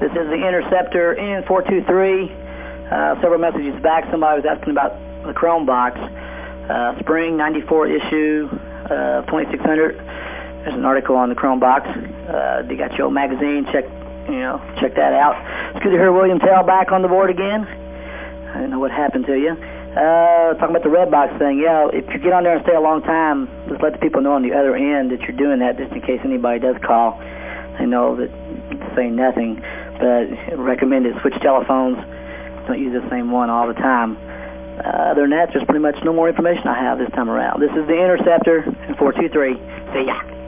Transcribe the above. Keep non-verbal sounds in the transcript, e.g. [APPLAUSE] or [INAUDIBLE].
This is the Interceptor N423. Uh, several messages back, somebody was asking about the Chrome box. Uh, spring 94 issue, uh, 2600. There's an article on the Chrome box. Uh, they got your old magazine. Check, you know, check that out. It's good to hear William Tell back on the board again. I don't know what happened to you. Uh, talking about the red box thing, yeah, if you get on there and stay a long time, just let the people know on the other end that you're doing that just in case anybody does call. They know that saying nothing, but [LAUGHS] recommend it. Switch telephones. Don't use the same one all the time. Uh, other than that, there's pretty much no more information I have this time around. This is the Interceptor 423. See ya.